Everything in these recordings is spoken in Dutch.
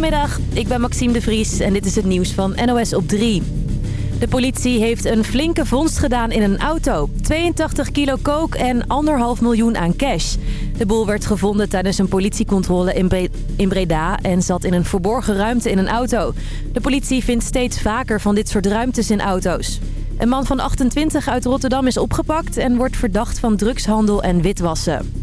Goedemiddag, ik ben Maxime de Vries en dit is het nieuws van NOS op 3. De politie heeft een flinke vondst gedaan in een auto. 82 kilo coke en anderhalf miljoen aan cash. De boel werd gevonden tijdens een politiecontrole in, Breda en zat in een verborgen ruimte in een auto. De politie vindt steeds vaker van dit soort ruimtes in auto's. Een man van 28 uit Rotterdam is opgepakt en wordt verdacht van drugshandel en witwassen.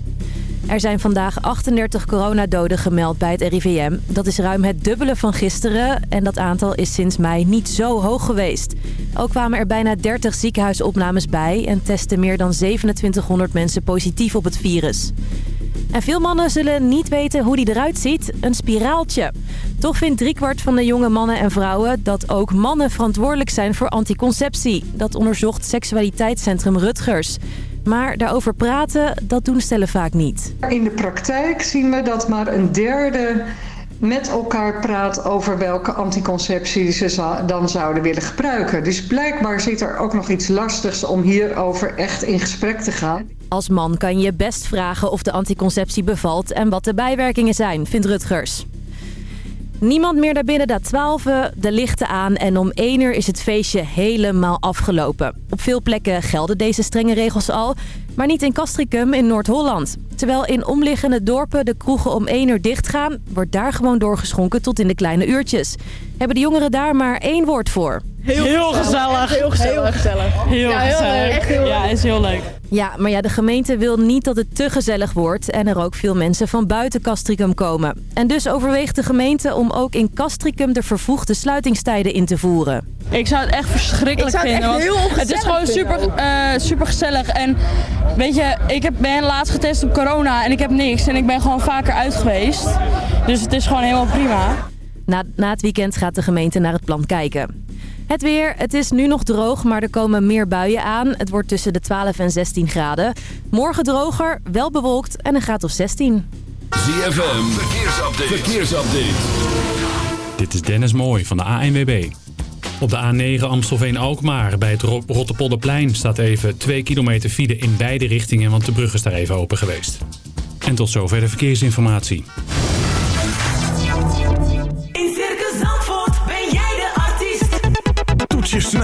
Er zijn vandaag 38 coronadoden gemeld bij het RIVM. Dat is ruim het dubbele van gisteren en dat aantal is sinds mei niet zo hoog geweest. Ook kwamen er bijna 30 ziekenhuisopnames bij en testen meer dan 2700 mensen positief op het virus. En veel mannen zullen niet weten hoe die eruit ziet, een spiraaltje. Toch vindt driekwart van de jonge mannen en vrouwen dat ook mannen verantwoordelijk zijn voor anticonceptie. Dat onderzocht seksualiteitscentrum Rutgers. Maar daarover praten, dat doen stellen vaak niet. In de praktijk zien we dat maar een derde met elkaar praat over welke anticonceptie ze dan zouden willen gebruiken. Dus blijkbaar zit er ook nog iets lastigs om hierover echt in gesprek te gaan. Als man kan je best vragen of de anticonceptie bevalt en wat de bijwerkingen zijn, vindt Rutgers. Niemand meer daar binnen de 12, de lichten aan en om 1 uur is het feestje helemaal afgelopen. Op veel plekken gelden deze strenge regels al, maar niet in Castricum in Noord-Holland. Terwijl in omliggende dorpen de kroegen om 1 uur dichtgaan, wordt daar gewoon doorgeschonken tot in de kleine uurtjes. Hebben de jongeren daar maar één woord voor. Heel, gezellig. Heel gezellig. Heel gezellig. Heel ja, gezellig. Echt heel ja, is heel leuk. Ja, maar ja, de gemeente wil niet dat het te gezellig wordt... en er ook veel mensen van buiten Castricum komen. En dus overweegt de gemeente om ook in Castricum... de vervoegde sluitingstijden in te voeren. Ik zou het echt verschrikkelijk het vinden. Echt heel het is gewoon super, uh, super gezellig. En weet je, ik heb, ben laatst getest op corona en ik heb niks. En ik ben gewoon vaker uit geweest. Dus het is gewoon helemaal prima. Na, na het weekend gaat de gemeente naar het plan kijken. Het weer, het is nu nog droog, maar er komen meer buien aan. Het wordt tussen de 12 en 16 graden. Morgen droger, wel bewolkt en een graad of 16. ZFM, verkeersupdate. verkeersupdate. Dit is Dennis Mooij van de ANWB. Op de A9 Amstelveen-Alkmaar bij het Rotterpolderplein staat even 2 kilometer file in beide richtingen, want de brug is daar even open geweest. En tot zover de verkeersinformatie.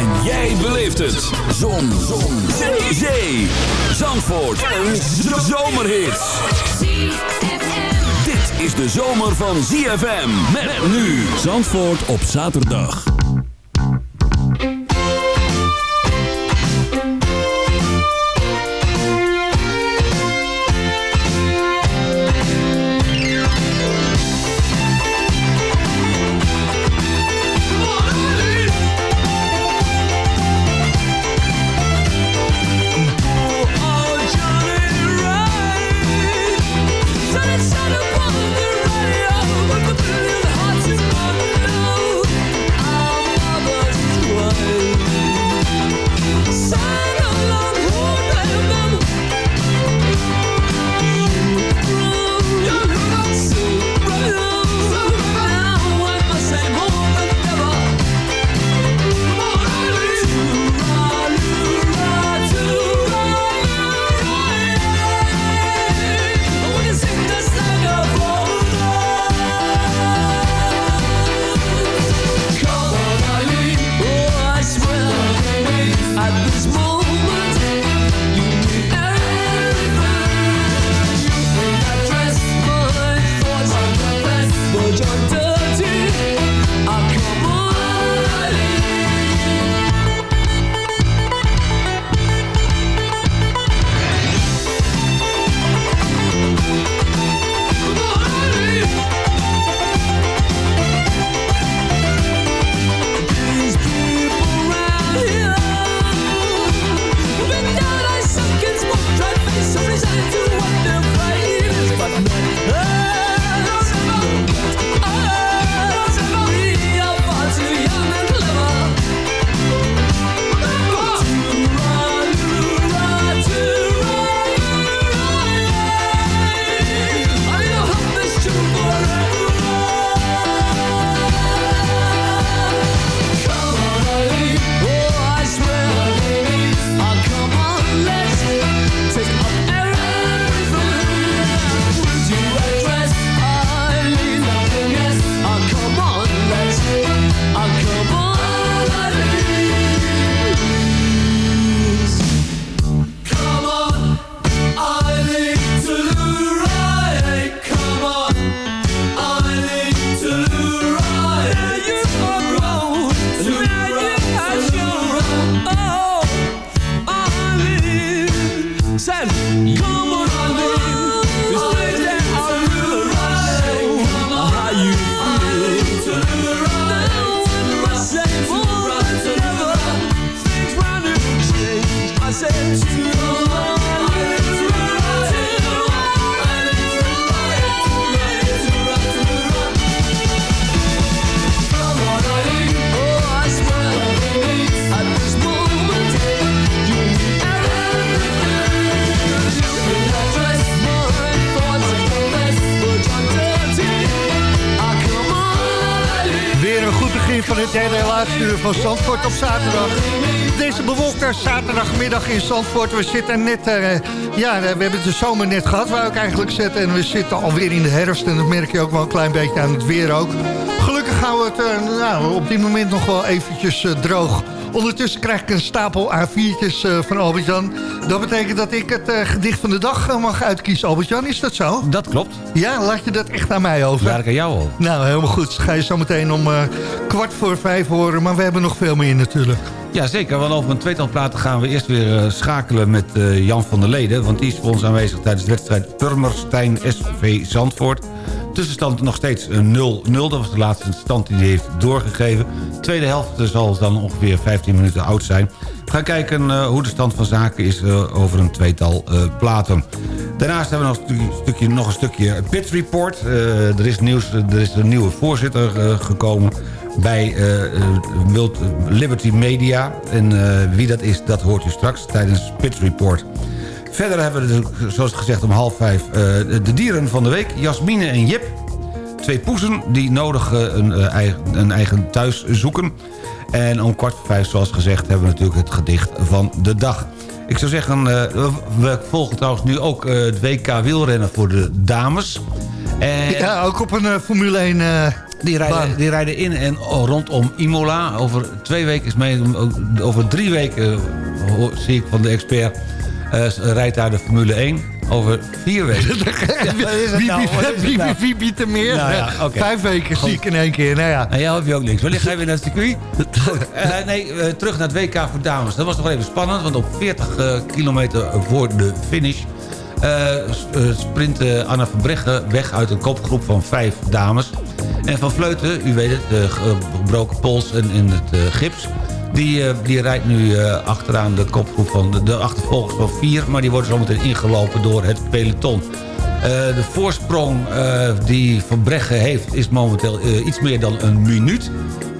En jij beleeft het. Zon. Zon. Zee. Zee. Zandvoort. Een zomerhit. Dit is de zomer van ZFM. Met nu. Zandvoort op zaterdag. Bewolkte zaterdagmiddag in Zandvoort. We zitten net, uh, ja, we hebben de zomer net gehad, waar ik eigenlijk zitten. En we zitten alweer in de herfst en dat merk je ook wel een klein beetje aan het weer ook. Gelukkig gaan we het uh, nou, op dit moment nog wel eventjes uh, droog. Ondertussen krijg ik een stapel A4'tjes van Albert-Jan. Dat betekent dat ik het gedicht van de dag mag uitkiezen, Albert-Jan. Is dat zo? Dat klopt. Ja, laat je dat echt aan mij over? Ja, ik aan jou al. Nou, helemaal goed. Ga je zo meteen om kwart voor vijf horen. Maar we hebben nog veel meer natuurlijk. Ja, zeker. Over een tweetal platen gaan we eerst weer uh, schakelen met uh, Jan van der Leden. Want die is voor ons aanwezig tijdens de wedstrijd Purmerstein SV Zandvoort. Tussenstand nog steeds 0-0. Dat was de laatste stand die hij heeft doorgegeven. De tweede helft zal dan ongeveer 15 minuten oud zijn. We gaan kijken hoe de stand van zaken is over een tweetal platen. Daarnaast hebben we nog een stukje, nog een stukje Pit Report. er, is nieuws, er is een nieuwe voorzitter gekomen bij uh, Liberty Media. En uh, wie dat is, dat hoort u straks tijdens Pit Report. Verder hebben we, zoals gezegd om half vijf, de dieren van de week. Jasmine en Jip. Twee poezen die nodig een, een eigen thuis zoeken. En om kwart voor vijf, zoals gezegd, hebben we natuurlijk het gedicht van de dag. Ik zou zeggen, we volgen trouwens nu ook het WK wielrennen voor de dames. En... Ja, ook op een Formule 1 die rijden, die rijden in en rondom Imola. Over twee weken is mee, over drie weken zie ik van de expert... Uh, rijdt daar de Formule 1 over vier weken. wie, biedt er meer? Nou ja, okay. Vijf weken zie ik in één keer. Nou ja. En jij heb je ook niks. Wanneer ga je weer naar het circuit? uh, nee, uh, terug naar het WK voor dames. Dat was nog even spannend, want op 40 kilometer voor de finish... sprint Anna van Breggen weg uit een kopgroep van vijf dames. En Van Vleuten, u weet het, de gebroken pols en in het uh, gips... Die, uh, die rijdt nu achteraan de kopgroep van de, achtervolgers van vier... maar die worden zometeen ingelopen door het peloton. de voorsprong die Van Breggen heeft is momenteel iets meer dan een minuut.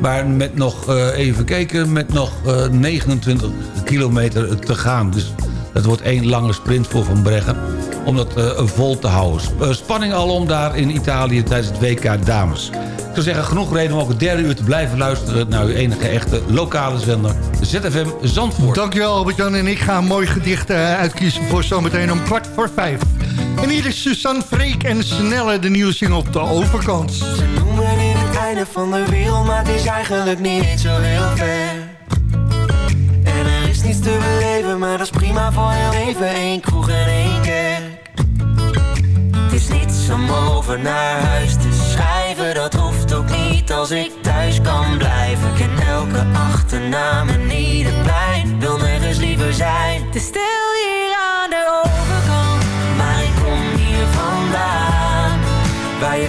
Maar met nog, even kijken, met nog 29 kilometer te gaan. Dus dat wordt één lange sprint voor Van Breggen om dat uh, vol te houden. Eh, spanning alom daar in Italië tijdens het WK Dames. Ik zou zeggen, genoeg reden om ook het derde uur te blijven luisteren... naar uw enige echte lokale zender, ZFM Zandvoort. Dankjewel Albert-Jan en ik ga een mooi gedicht uh, uitkiezen voor zometeen om kwart voor vijf. En hier is Suzanne Freek en Snelle, de nieuwe single op de overkant. Ze noemen in het einde van de wereld, maar het is eigenlijk niet zo heel ver. En er is niets te dat is prima voor heel even één kroeg en één. Is niets om over naar huis te schrijven, dat hoeft ook niet als ik thuis kan blijven. Ken elke achternaam en ieder pijn, wil nergens liever zijn. Te stil hier aan de overkant, maar ik kom hier vandaan. Waar je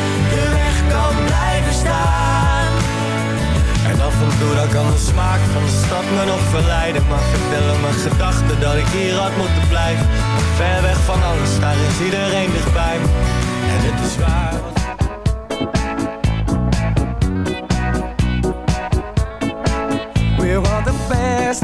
af en toe dan kan de smaak van de stad me nog verleiden. Maar vertellen mijn gedachten dat ik hier had moeten blijven. Ver weg van alles, daar is iedereen dichtbij En het is waar. We want the best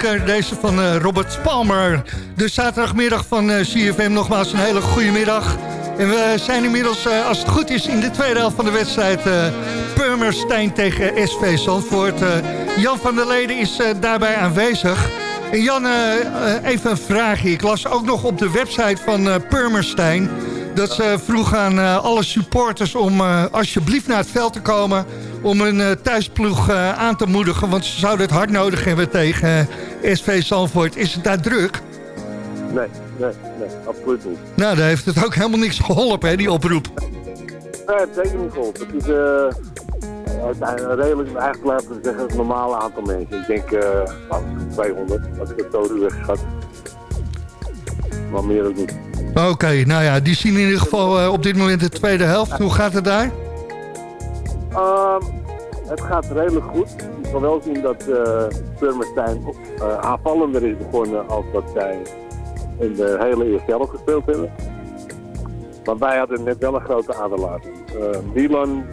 deze van eh, Robert Palmer. De zaterdagmiddag van eh, CFM, nogmaals een hele goede middag. En we zijn inmiddels, eh, als het goed is, in de tweede helft van de wedstrijd... Purmerstein tegen SV Zandvoort. Jan van der Leden is daarbij aanwezig. En Jan, even een vraagje. Ik las ook nog op de website van Purmerstein... dat ze vroeg aan alle supporters om alsjeblieft naar het veld te komen... om een eh, thuisploeg eh, aan te moedigen. Want ze zouden het hard nodig hebben tegen eh, SV Zandvoort. Is het daar druk? Nee, nee, nee, absoluut niet. Nou, daar heeft het ook helemaal niks geholpen, hè, die oproep. Nee, het is zeker niet goed. Het is uiteindelijk redelijk, eigenlijk laten we zeggen, het normale aantal mensen. Ik denk eh, nou, 200, als ik het zo ruwweg schat. Maar meer ook niet. Oké, nou ja, die zien in ieder geval op dit moment de tweede helft. Hoe gaat het daar? Ehm, het gaat redelijk goed. Ik kan wel zien dat uh, Purmerstein aanvallender is begonnen als dat zij in de hele eerste helft gespeeld hebben. Maar wij hadden net wel een grote aderlating. Uh, Milan,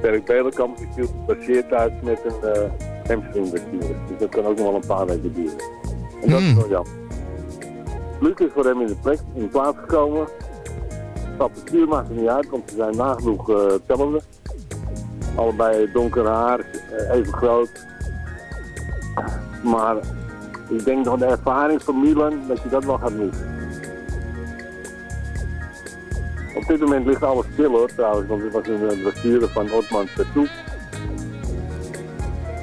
Berk Belenkamp, die viel gepasseerd uit met een uh, hamstringblessure. Dus dat kan ook nog wel een paar weken duren. En dat is wel jammer. Luc is voor hem in de plek, in de plaats gekomen. Stappenstuur maakt er niet uit, want ze zijn nagenoeg uh, hetzelfde. Allebei donker haar, eh, even groot. Maar ik denk dat de ervaring van Milan, dat je dat wel gaat missen. Op dit moment ligt alles stil hoor trouwens, want het was een bestuurder van Otman Pertoe.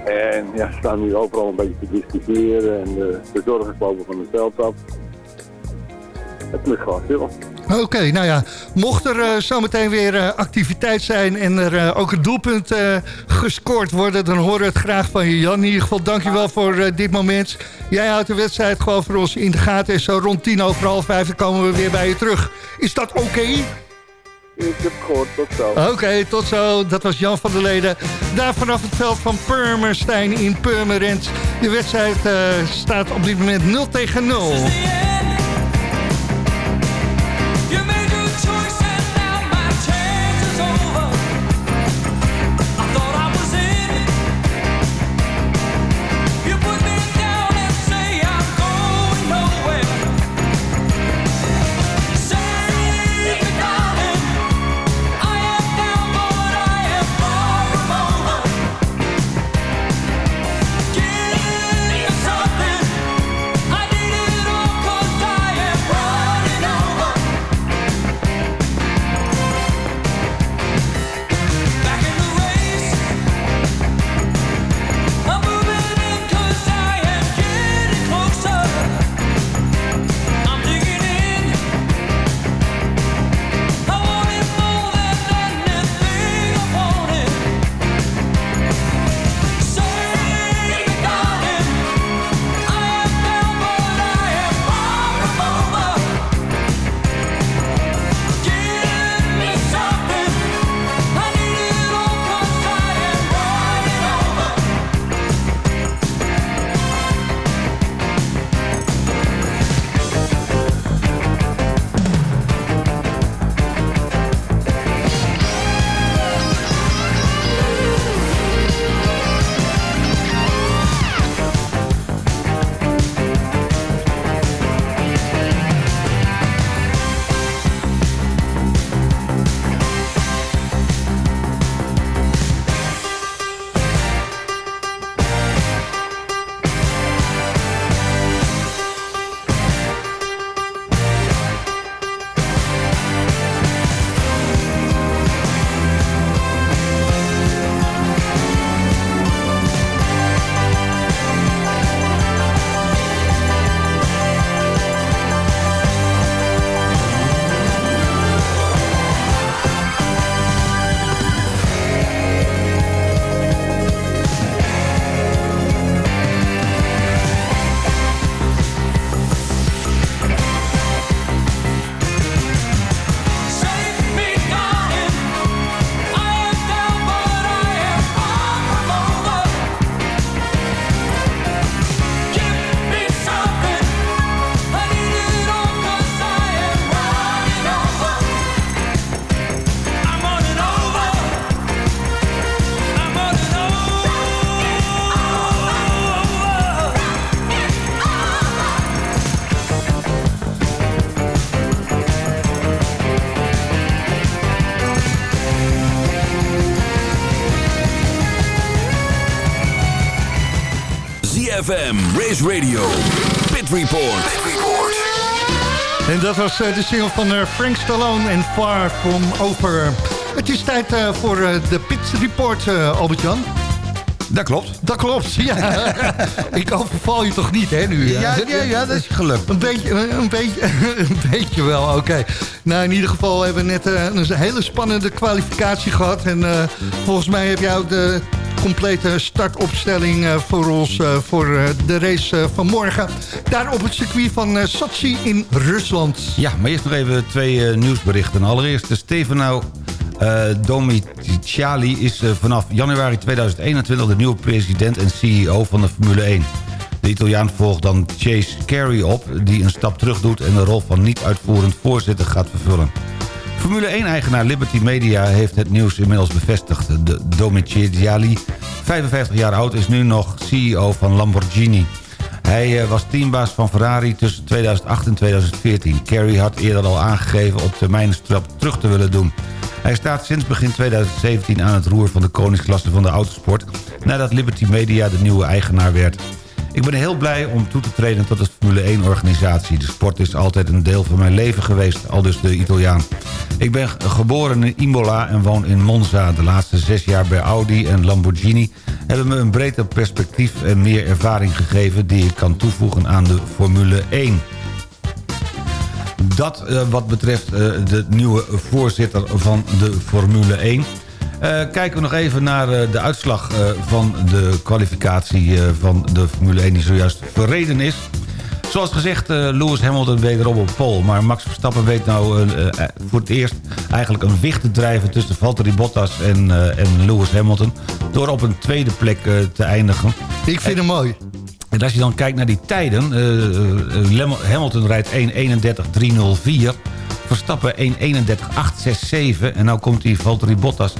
En ja, ze staan nu overal een beetje te discussiëren en de verzorgers lopen van het veld af. Het ligt gewoon stil. Oké, nou ja, mocht er uh, zometeen weer uh, activiteit zijn en er uh, ook een doelpunt gescoord worden, dan horen we het graag van je, Jan. In ieder geval, dankjewel voor dit moment. Jij houdt de wedstrijd gewoon voor ons in de gaten en zo rond tien over half vijf komen we weer bij je terug. Is dat oké? Okay? Ik heb gehoord, tot zo. Oké, okay, tot zo. Dat was Jan van der Leden. Daar vanaf het veld van Purmerstein in Purmerend. De wedstrijd staat op dit moment 0 tegen 0. Report. En dat was eh, de single van eh, Frank Stallone en Far From Over. Het is tijd eh, voor de Pit Report, Albert-Jan. Dat klopt. Dat klopt, ja. Ik overval je toch niet, hè, nu? Ja, ja, ja, dat is gelukt. Een beetje, een beetje, een beetje wel, oké. Nou, in ieder geval hebben we net een hele spannende kwalificatie gehad. En eh, volgens mij heb jij ook de complete startopstelling eh, voor ons eh, voor eh, de race eh, van morgen. Daar op het circuit van eh, Sochi in Rusland. Ja, maar eerst nog even twee eh, nieuwsberichten. Allereerst de eh Domiciali is eh, vanaf januari 2021 de nieuwe president en CEO van de Formule 1. De Italiaan volgt dan Chase Carey op, die een stap terug doet... en de rol van niet-uitvoerend voorzitter gaat vervullen. Formule 1-eigenaar Liberty Media heeft het nieuws inmiddels bevestigd. De Domiciali, 55 jaar oud, is nu nog CEO van Lamborghini. Hij eh, was teambaas van Ferrari tussen 2008 en 2014. Carey had eerder al aangegeven op termijn stap terug te willen doen. Hij staat sinds begin 2017 aan het roer van de koningsklasse van de autosport... nadat Liberty Media de nieuwe eigenaar werd. Ik ben heel blij om toe te treden tot de Formule 1-organisatie. De sport is altijd een deel van mijn leven geweest, al dus de Italiaan. Ik ben geboren in Imola en woon in Monza. De laatste zes jaar bij Audi en Lamborghini... hebben me een breder perspectief en meer ervaring gegeven... die ik kan toevoegen aan de Formule 1. Dat eh, wat betreft eh, de nieuwe voorzitter van de Formule 1... Eh, kijken we nog even naar eh, de uitslag eh, van de kwalificatie van de Formule 1 die zojuist verreden is. Zoals gezegd, Lewis Hamilton wederom op pole. Maar Max Verstappen weet nou voor het eerst eigenlijk een wicht te drijven... tussen Valtteri Bottas en, en Lewis Hamilton... door op een tweede plek te eindigen. Ik vind hem mooi. En als je dan kijkt naar die tijden... Hamilton rijdt 1.31.304... Verstappen 1.31.867... en nou komt die Valtteri Bottas 1.31.956.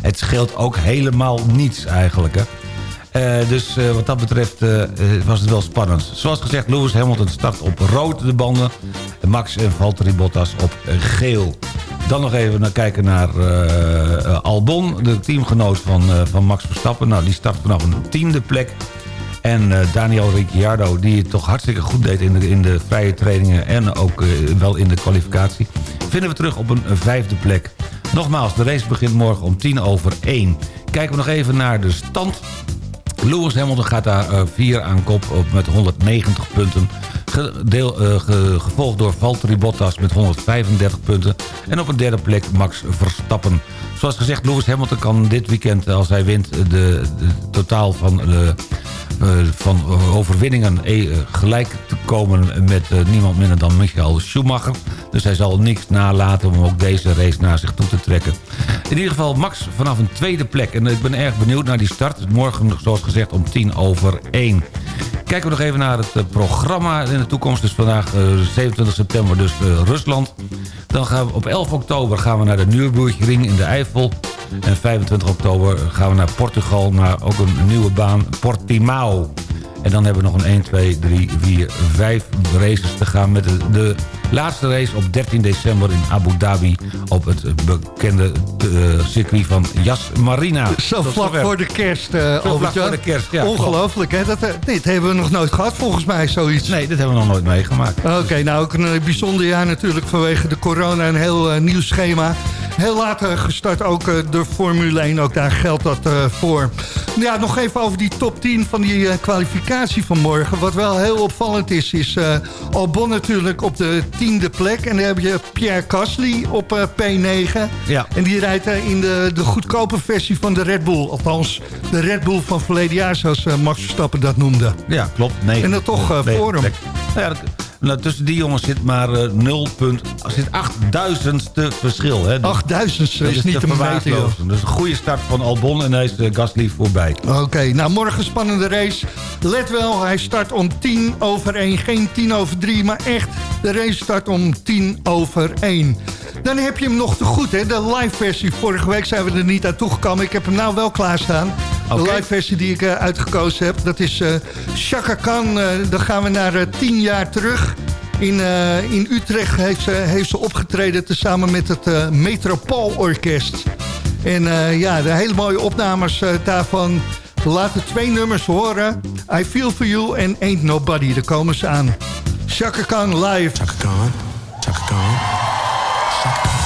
Het scheelt ook helemaal niets eigenlijk, hè. Eh, dus eh, wat dat betreft eh, was het wel spannend. Zoals gezegd, Lewis Hamilton start op rood de banden. Max en Valtteri Bottas op geel. Dan nog even naar kijken naar Albon, de teamgenoot van, van Max Verstappen. Nou, die start vanaf een tiende plek. En eh, Daniel Ricciardo, die het toch hartstikke goed deed in de, in de vrije trainingen... en ook eh, wel in de kwalificatie... vinden we terug op een vijfde plek. Nogmaals, de race begint morgen om tien over één. Kijken we nog even naar de stand. Lewis Hamilton gaat daar eh, vier aan kop op met 190 punten. Eh, gevolgd door Valtteri Bottas met 135 punten. En op een derde plek Max Verstappen. Zoals gezegd, Lewis Hamilton kan dit weekend, als hij wint... de, totaal van, de, eh, van overwinningen eh, gelijk te komen... met eh, niemand minder dan Michael Schumacher. Dus hij zal niks nalaten om ook deze race naar zich toe te trekken. In ieder geval Max vanaf een tweede plek. En ik ben erg benieuwd naar die start. Morgen, zoals gezegd, om tien over één. Kijken we nog even naar het eh, programma in de toekomst. Dus vandaag eh, 27 september dus eh, Rusland. Dan gaan we op 11 oktober gaan we naar de Nürburgring in de Eifel. En 25 oktober gaan we naar Portugal. Naar ook een nieuwe baan, Portimao. En dan hebben we nog een 1, 2, 3, 4, 5 races te gaan... met de, de laatste race op 13 december in Abu Dhabi... op het bekende eh, circuit van Yas Marina. Zo vlak zover. voor de kerst, Zo vlak Albert-Jan. voor de kerst, ja. Ongelooflijk, hè? Dat, eh, dat hebben we nog nooit gehad, volgens mij, zoiets. Nee, dat hebben we nog nooit meegemaakt. Oké, nou ook een bijzonder jaar natuurlijk vanwege de corona. Een heel nieuw schema. Heel laat eh, gestart ook de Formule 1. Ook daar geldt dat voor. Ja, nog even over die top 10 van die kwalificatie van morgen. Wat wel heel opvallend is, is Albon natuurlijk op de tiende plek. En dan heb je Pierre Gasly op eh, P9. Ja. En die rijdt eh, in de, de goedkope versie van de Red Bull. Althans, de Red Bull van verleden jaar, zoals eh, Max Verstappen dat noemde. Ja, klopt. Nee. En dat toch voor hem. Nou ja, dat, nou, tussen die jongens zit maar eh 0 punt... Er zit 8000ste verschil. Hè. Dus 8000 dat is niet te joh. verwaarlozen. Dus een goede start van Albon en hij is de Gasly voorbij. Oké, nou morgen spannende race. Let wel, hij start om 10 over 1. Geen 10 over 3, maar echt, de race start om 10 over 1. Dan heb je hem nog te goed, hè? De live versie. Vorige week zijn we er niet aan toegekomen. Ik heb hem nou wel klaarstaan. De live versie die ik eh, uitgekozen heb. Dat is eh Chaka Khan. Eh, dan gaan we naar eh, 10 jaar terug. In, eh, in Utrecht heeft ze, heeft ze opgetreden... tezamen met het eh Metropoolorkest. En eh, ja, de hele mooie opnames eh, daarvan We laten twee nummers horen. I Feel For You en Ain't Nobody. Daar komen ze aan. Chaka Khan live. Chaka Khan. Chaka Khan.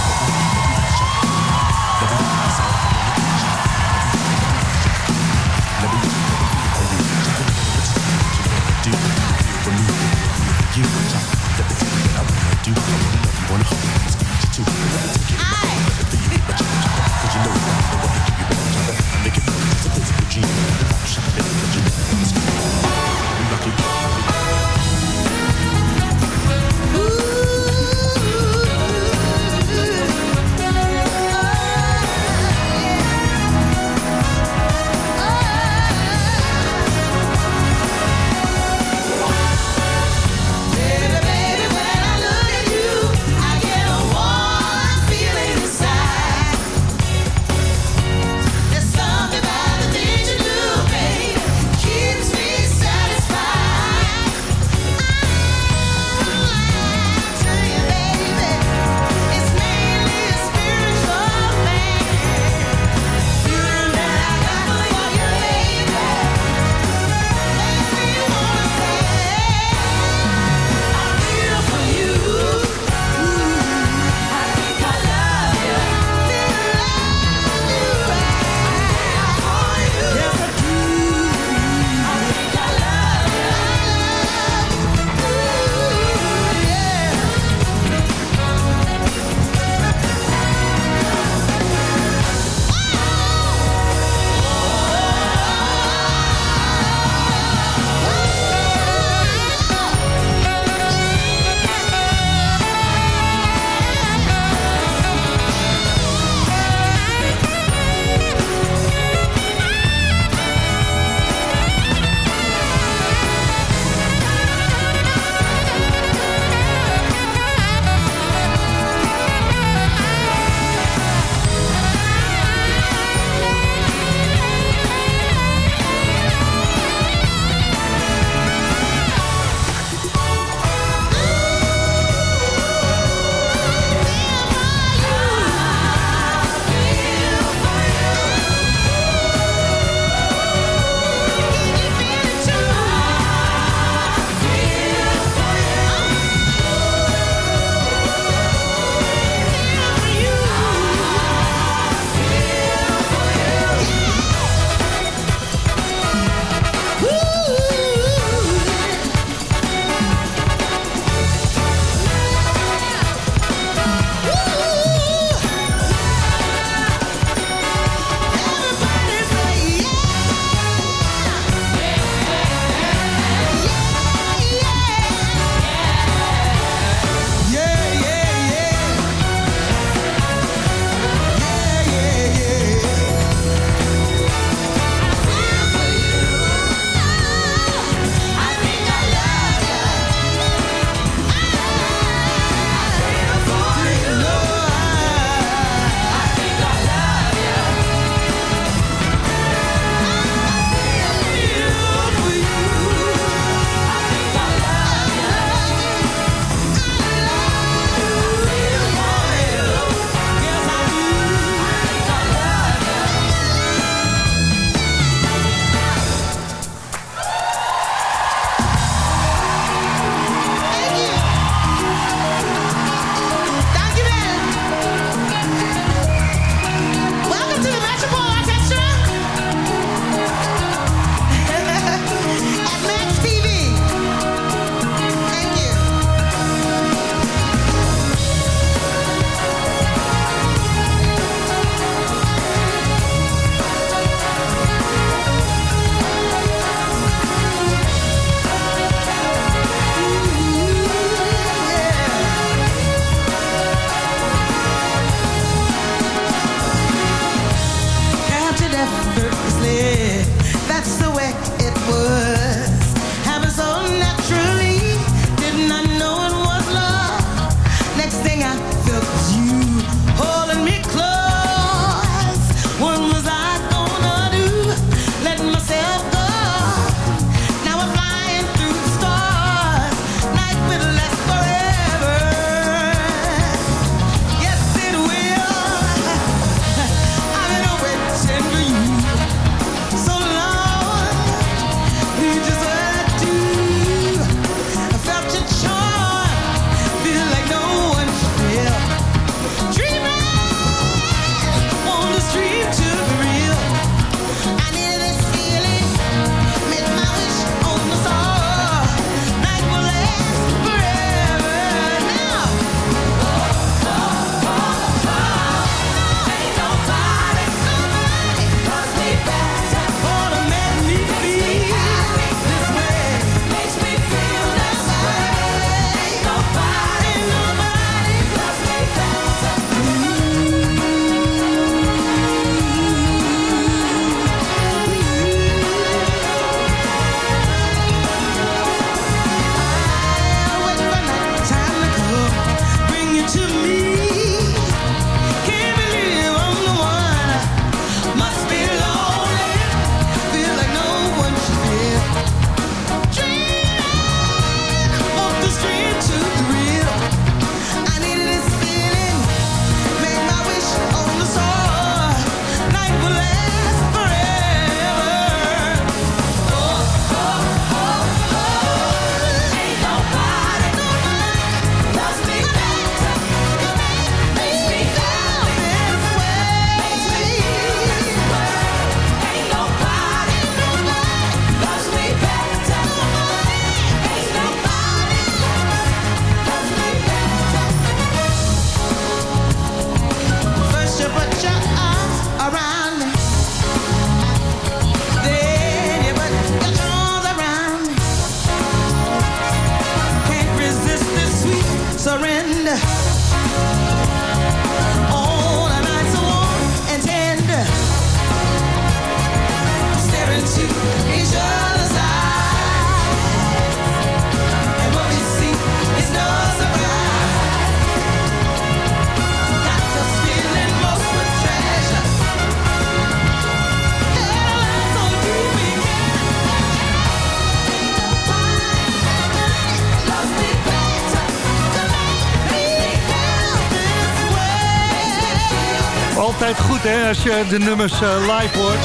Hè, als je de nummers eh, live hoort.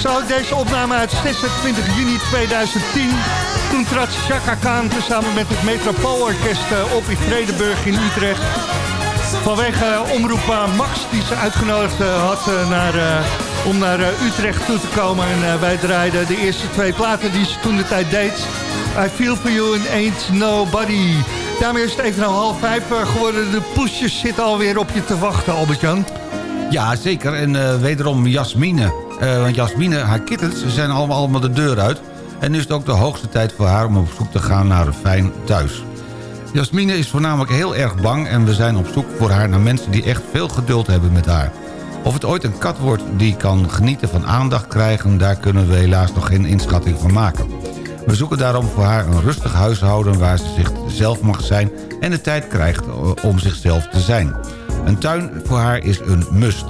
Zo ook deze opname uit 26 juni 2010. Toen trad Chaka Khan samen met het Metropoolorkest eh, op in Vredenburg in Utrecht. Vanwege eh, omroep eh, Max die ze uitgenodigd had naar, om naar Utrecht toe te komen. En wij draaiden de eerste twee platen die ze toen de tijd deed. I Feel For You and Ain't Nobody. Daarmee is het even half vijf geworden. De poesjes zitten alweer op je te wachten, Albert-Jan. Ja, zeker. En eh, wederom Jasmine. Eh, want Jasmine, haar kittens zijn allemaal, allemaal de deur uit. En nu is het ook de hoogste tijd voor haar om op zoek te gaan naar een fijn thuis. Jasmine is voornamelijk heel erg bang... en we zijn op zoek voor haar naar mensen die echt veel geduld hebben met haar. Of het ooit een kat wordt die kan genieten van aandacht krijgen... daar kunnen we helaas nog geen inschatting van maken. We zoeken daarom voor haar een rustig huishouden... waar ze zichzelf mag zijn en de tijd krijgt eh, om zichzelf te zijn. Een tuin voor haar is een must.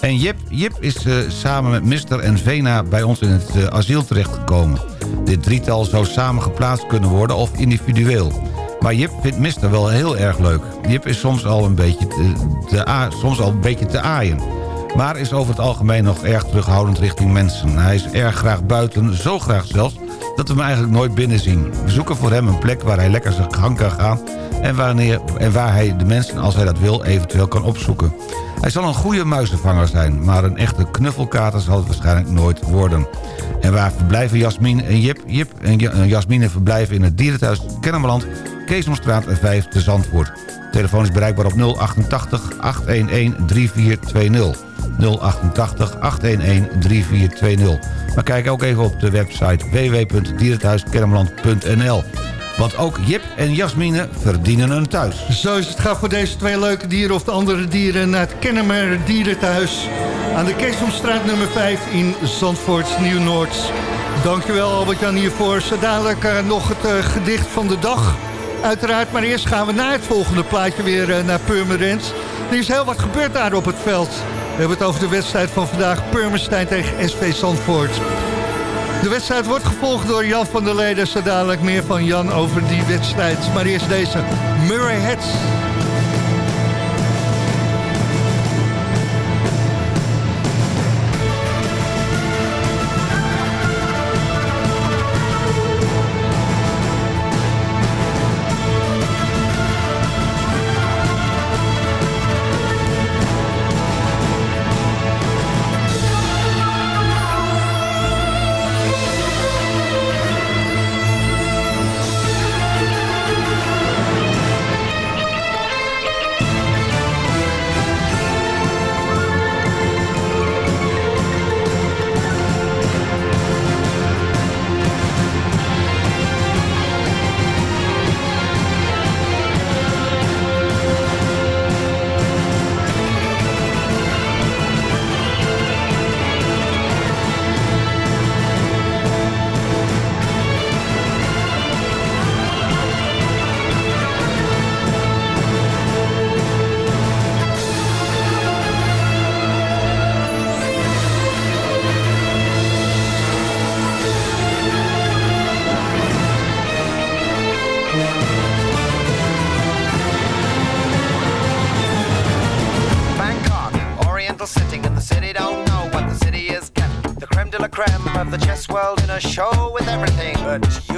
En Jip, Jip is eh, samen met Mister en Vena bij ons in het eh, asiel terechtgekomen. Dit drietal zou samen geplaatst kunnen worden of individueel. Maar Jip vindt Mister wel heel erg leuk. Jip is soms al een beetje soms al een beetje te aaien. Maar is over het algemeen nog erg terughoudend richting mensen. Hij is erg graag buiten, zo graag zelfs, dat we hem eigenlijk nooit binnen zien. We zoeken voor hem een plek waar hij lekker zijn gang kan gaan... En, wanneer, en waar hij de mensen, als hij dat wil, eventueel kan opzoeken. Hij zal een goede muizenvanger zijn... maar een echte knuffelkater zal het waarschijnlijk nooit worden. En waar verblijven Jasmin en Jip? Jip en Ja- en Jasmine verblijven in het dierenthuis Kennemerland... Keesomstraat 5 te Zandvoort. Telefoon is bereikbaar op 088 811 3420. 088 811 3420. Maar kijk ook even op de website www.dierenthuiskennemerland.nl. Want ook Jip en Jasmine verdienen een thuis. Zo is het. Ga voor deze twee leuke dieren of de andere dieren naar het Kennemer Dierenthuis. Aan de Keesomstraat nummer 5 in Zandvoort, Nieuw-Noord. Dankjewel Albert-Jan hiervoor. Zo dadelijk nog het gedicht van de dag. Uiteraard, maar eerst gaan we naar het volgende plaatje weer naar Purmerend. Er is heel wat gebeurd daar op het veld. We hebben het over de wedstrijd van vandaag. Purmerstein tegen SV Zandvoort. De wedstrijd wordt gevolgd door Jan van der Leden. Zo dadelijk meer van Jan over die wedstrijd. Maar eerst deze Murray Heads. World in a show with everything but Yul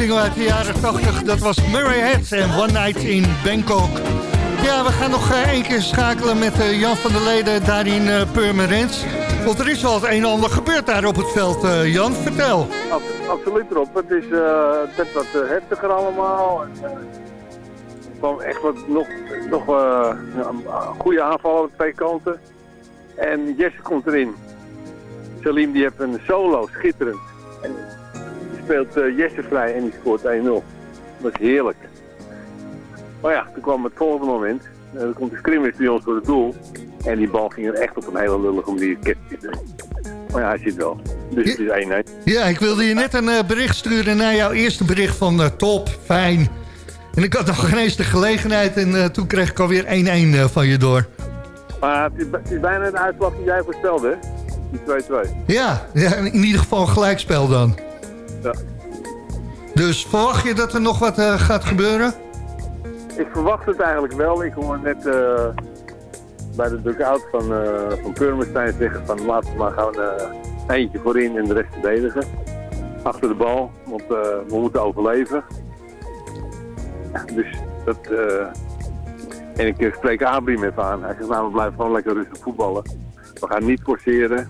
single uit de jaren 80, dat was Murray Head en One Night in Bangkok. Ja, we gaan nog eh, één keer schakelen met eh, Jan van der Leden daar in eh, Purmerend. Want er is wel het een en ander gebeurd daar op het veld. Jan, vertel. Ab- absoluut erop. Het is eh, net wat heftiger allemaal. Er kwam echt wat nog, nog goede aanval aan twee kanten. En Jesse komt erin. Salim die heeft een solo, schitterend. En speelt eh, Jesse vrij en die scoort 1-0. Dat is heerlijk. Maar ja, toen kwam het volgende moment. Eh, Er komt een scrimmage bij ons voor het doel. En die bal ging er echt op een hele lullige manier. Maar ja, hij zit wel. Dus het is 1-1. Ja, ik wilde je net een eh, bericht sturen naar jouw eerste bericht van top, fijn. En ik had nog geen eens de gelegenheid en toen kreeg ik alweer 1-1 eh, van je door. Maar het is, het is bijna de uitslag die jij voorspelde, hè? Die 2-2. Ja, ja, in ieder geval een gelijkspel dan. Ja. Dus verwacht je dat er nog wat eh, gaat gebeuren? Ik verwacht het eigenlijk wel. Ik hoor net eh, bij de dugout van, eh van Purmerstein zeggen van laten we maar gaan eentje voorin en de rest verdedigen. Achter de bal, want we moeten overleven. Dus dat... en ik spreek Abrim even aan. Hij zegt nou we blijven gewoon lekker rustig voetballen. We gaan niet forceren.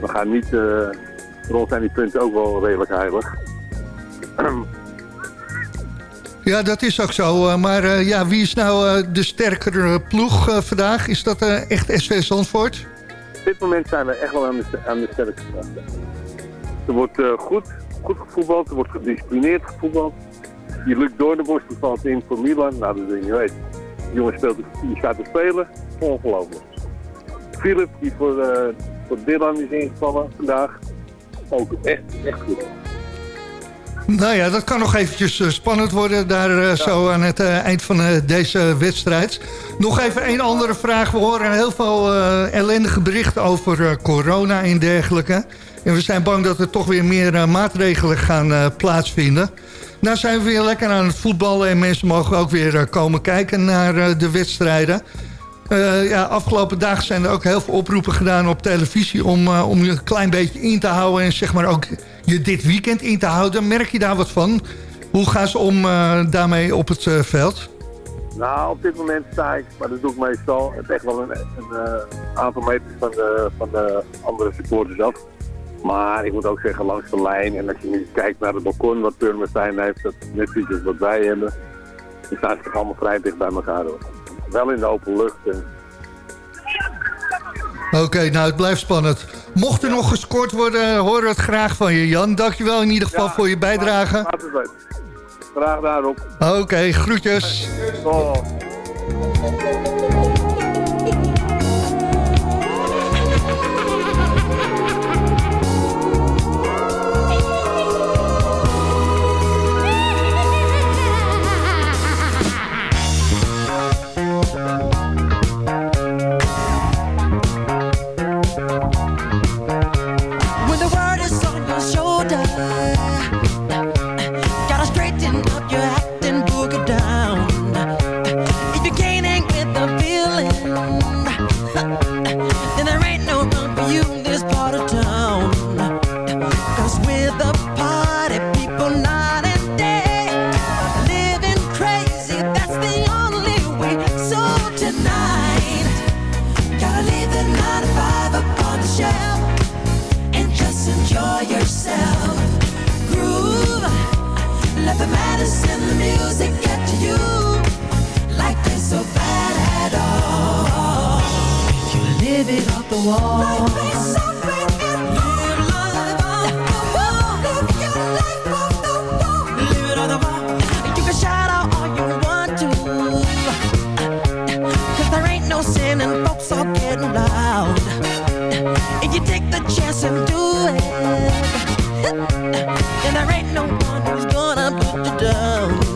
We gaan niet... voor ons zijn die punten ook wel redelijk heilig. Ja, dat is ook zo. eh, maar eh, ja, wie is nou eh, de sterkere ploeg vandaag? Is dat echt SV Zandvoort? Op dit moment zijn we echt wel aan de, aan de sterkste kant. Er wordt goed, goed gevoetbald, er wordt gedisciplineerd gevoetbald. Die Luc Doornbos die valt in voor Milan, nou dat wil je niet weten. Die jongen speelt, die staat te spelen, ongelooflijk. Philip die voor, eh, voor Dylan is ingevallen vandaag, ook echt, echt goed. Nou ja, dat kan nog eventjes eh, spannend worden daar eh, zo aan het eh, eind van deze wedstrijd. Nog even één andere vraag. We horen heel veel ellendige berichten over corona en dergelijke. En we zijn bang dat er toch weer meer maatregelen gaan plaatsvinden. Nou zijn we weer lekker aan het voetballen en mensen mogen ook weer komen kijken naar de wedstrijden. Eh, ja, afgelopen dagen zijn er ook heel veel oproepen gedaan op televisie... om, eh, om je een klein beetje in te houden en zeg maar ook je dit weekend in te houden. Merk je daar wat van? Hoe gaan ze om eh, daarmee op het veld? Nou, op dit moment sta ik, maar dat doe ik meestal, het echt wel een, een aantal meters van de, van de andere supporters af. Maar ik moet ook zeggen, langs de lijn, en als je nu kijkt naar het balkon wat Purmerstein heeft, dat is net iets als wat wij hebben, dan staan toch allemaal vrij dicht bij elkaar hoor. Wel in de open lucht. En, Oké, nou het blijft spannend. Mocht er nog gescoord worden, horen we het graag van je Jan. Dankjewel in ieder geval voor je bijdrage. laat het weten. Graag gedaan, Rob. Oké, groetjes. Oh. then there ain't no one who's gonna put you down.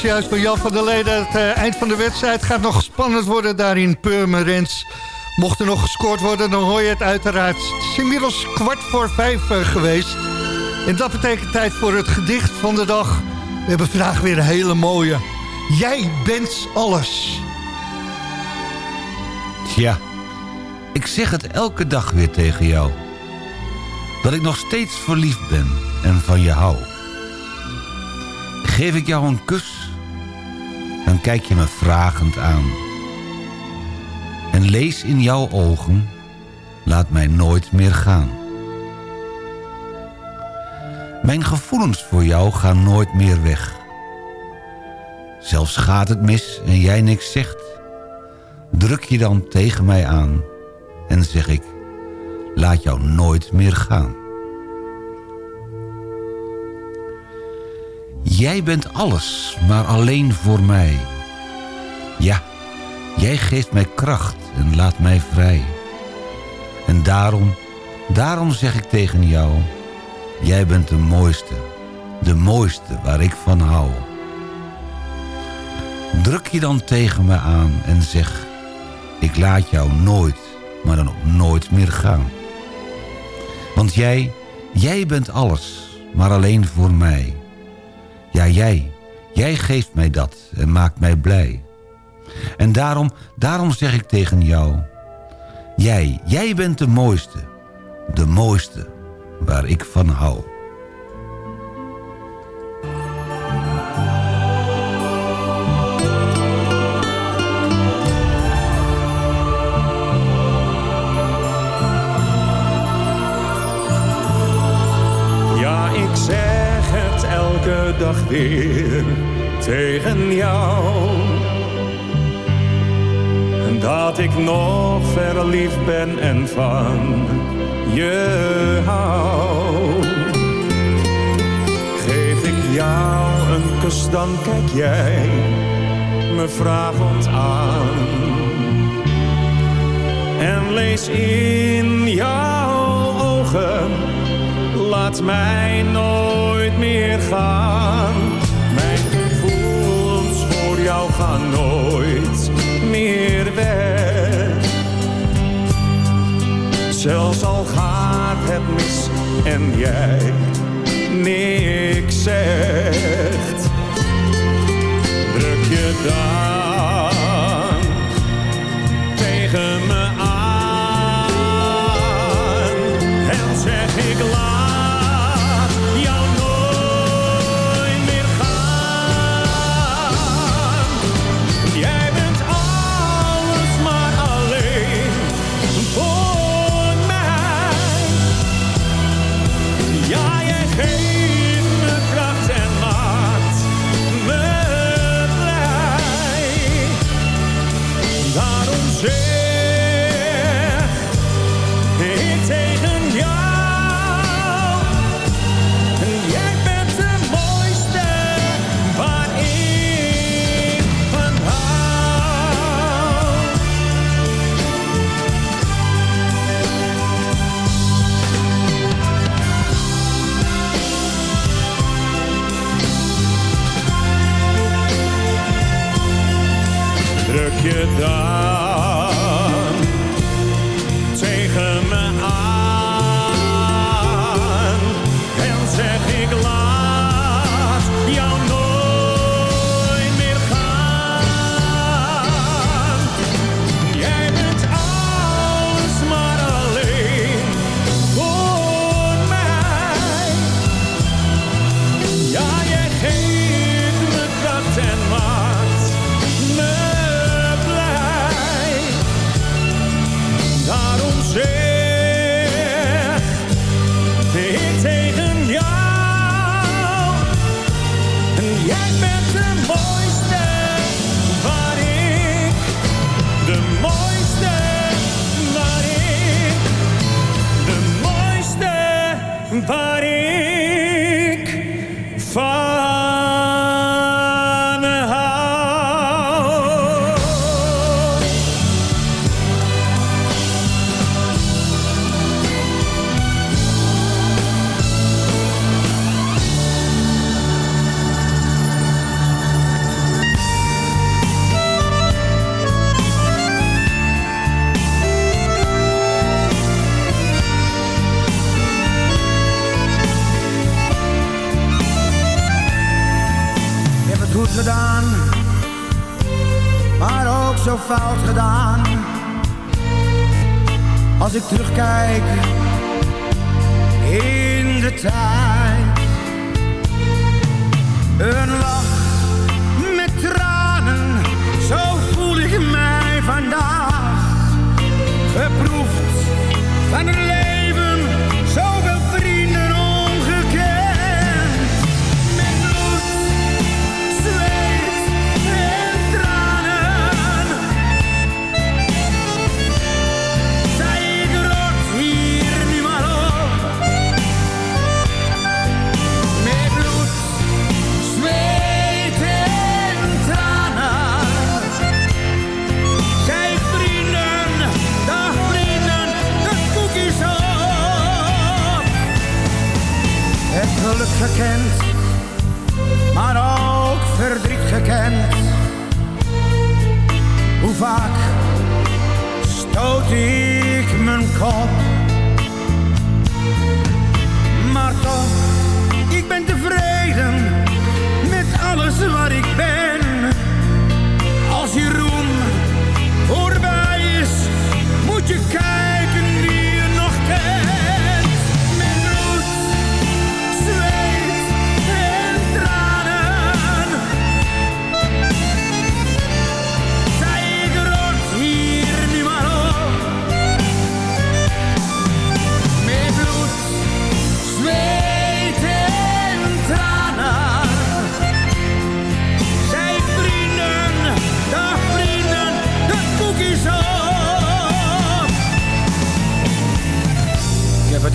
Juist van Jan van der Leden. Het eh, eind van de wedstrijd gaat nog spannend worden daar in Purmerend. Mocht er nog gescoord worden, dan hoor je het uiteraard. Het is inmiddels kwart voor vijf eh, geweest. En dat betekent tijd voor het gedicht van de dag. We hebben vandaag weer een hele mooie. Jij bent alles. Tja, ik zeg het elke dag weer tegen jou. Dat ik nog steeds verliefd ben en van je hou. Geef ik jou een kus, kijk je me vragend aan. En lees in jouw ogen, laat mij nooit meer gaan. Mijn gevoelens voor jou gaan nooit meer weg. Zelfs gaat het mis en jij niks zegt, druk je dan tegen mij aan en zeg ik, laat jou nooit meer gaan. Jij bent alles, maar alleen voor mij. Ja, jij geeft mij kracht en laat mij vrij. En daarom, daarom zeg ik tegen jou... Jij bent de mooiste, de mooiste waar ik van hou. Druk je dan tegen me aan en zeg... Ik laat jou nooit, maar dan ook nooit meer gaan. Want jij, jij bent alles, maar alleen voor mij. Ja, jij, jij geeft mij dat en maakt mij blij. En daarom, daarom zeg ik tegen jou... Jij, jij bent de mooiste, de mooiste waar ik van hou. Ja, ik zeg het elke dag weer tegen jou. Dat ik nog verliefd ben en van je hou. Geef ik jou een kus, dan kijk jij me vragend aan. En lees in jouw ogen laat mij nooit meer gaan. Mijn gevoelens voor jou gaan nooit Zelfs al gaat het mis en jij niks zegt. Druk je dan Daarom goed gedaan, maar ook zo fout gedaan. Als ik terugkijk in de tijd. Een lach maar ook verdriet gekend. Hoe vaak stoot ik mijn kop.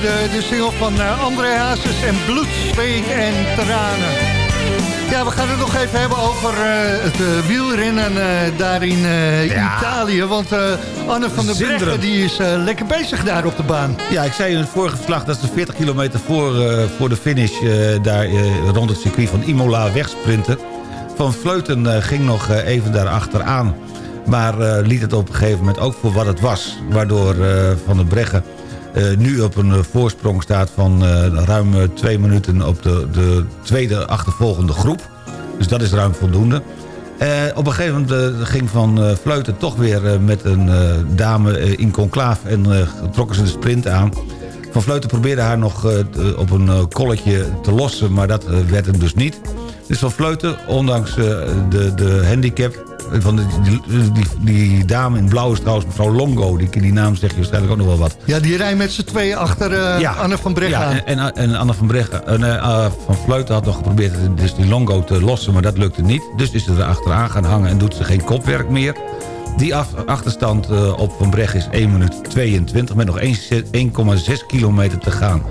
hoorde de single van eh, André Hazes en Bloed, Zweet en Tranen. Ja, we gaan het nog even hebben over eh, het eh, wielrennen eh, daar in Italië. Want Anne van der Breggen die is lekker bezig daar op de baan. Ja, ik zei in het vorige verslag dat ze 40 kilometer voor, voor de finish... daar rond het circuit van Imola wegsprinten. Van Vleuten ging nog even daar achteraan. Maar liet het op een gegeven moment ook voor wat het was. Waardoor Van der Breggen nu op een eh, voorsprong staat van eh, ruim eh, twee minuten... op de, de tweede achtervolgende groep. Dus dat is ruim voldoende. Eh, op een gegeven moment eh, ging Van eh, Vleuten toch weer eh, met een eh, dame eh, in conclaaf... en eh, trokken ze de sprint aan. Van Vleuten probeerde haar nog eh, op een eh, kolletje te lossen... maar dat eh, werd hem dus niet. Dus Van Vleuten, ondanks eh, de, de handicap... Van de, die, die, die dame in blauw is trouwens mevrouw Longo. Die, die naam zeg je waarschijnlijk ook nog wel wat. Ja, die rijdt met z'n tweeën achter eh, Anne van Breggen ja, aan. En, en, en Anne van eh, nee, eh, van Vleuten had nog geprobeerd dus die Longo te lossen, maar dat lukte niet. Dus is ze er achteraan gaan hangen en doet ze geen kopwerk meer. Die achterstand eh, op Van Breggen is 1 minuut 22 met nog 1 1,6 kilometer te gaan.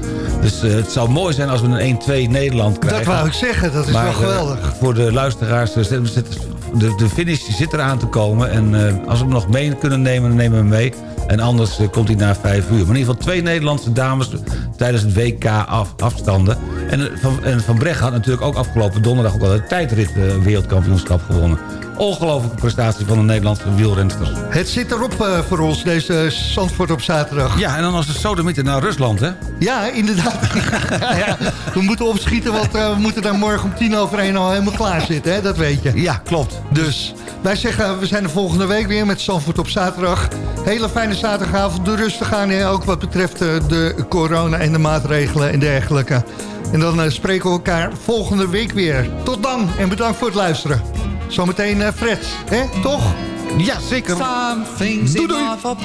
Dus eh, het zou mooi zijn als we een 1-2 Nederland krijgen. Dat wou ik zeggen, dat is Maar, wel eh, geweldig. voor de luisteraars, de, de finish zit eraan te komen. En als we hem nog mee kunnen nemen, dan nemen we hem mee. En anders komt hij na vijf uur. Maar in ieder geval twee Nederlandse dames tijdens het WK af, afstanden. En Van, en van Brecht had natuurlijk ook afgelopen donderdag... ook al het tijdrit wereldkampioenschap gewonnen. Ongelofelijke prestatie van de Nederlandse wielrensters. Het zit erop eh, voor ons, deze Zandvoort op zaterdag. Ja, en dan als de sodemieter naar Rusland, hè? Ja, inderdaad. ja, we moeten opschieten, want eh, we moeten daar morgen om tien over één al helemaal klaar zitten. Hè? Dat weet je. Ja, klopt. Dus wij zeggen, we zijn de volgende week weer met Zandvoort op zaterdag. Hele fijne zaterdagavond, de rustig aan. Hè? Ook wat betreft eh, de corona en de maatregelen en dergelijke. En dan spreken we elkaar volgende week weer. Tot dan en bedankt voor het luisteren. Zometeen eh, Fred, hè? Toch? Ja, zeker. Some things in life are.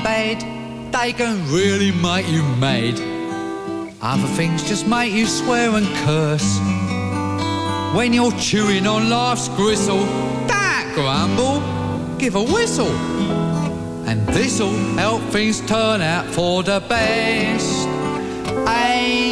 They can really make you mad. Other things just make you swear and curse. When you're chewing on life's gristle, don't grumble, give a whistle. And this'll help things turn out for the best. And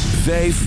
5